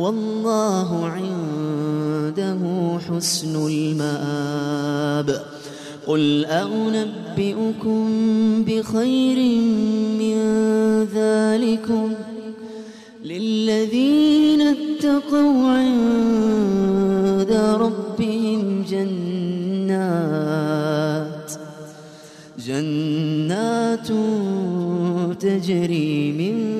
والله عنده حسن المآب. قل أنبئكم بخير من ذلكم للذين اتقوا عند ربهم جنات. جنات تجري من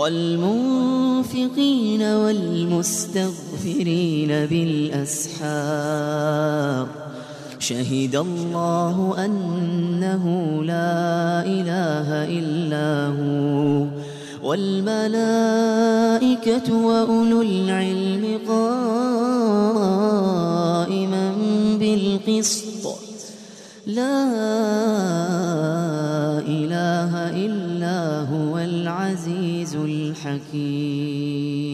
والمنفقين والمستغفرين بالأسحار. شهد الله أنه لا إله إلا هو. والملائكة وأولو العلم قائما بالقسط. لا إله إلا هو. العزيز الحكيم.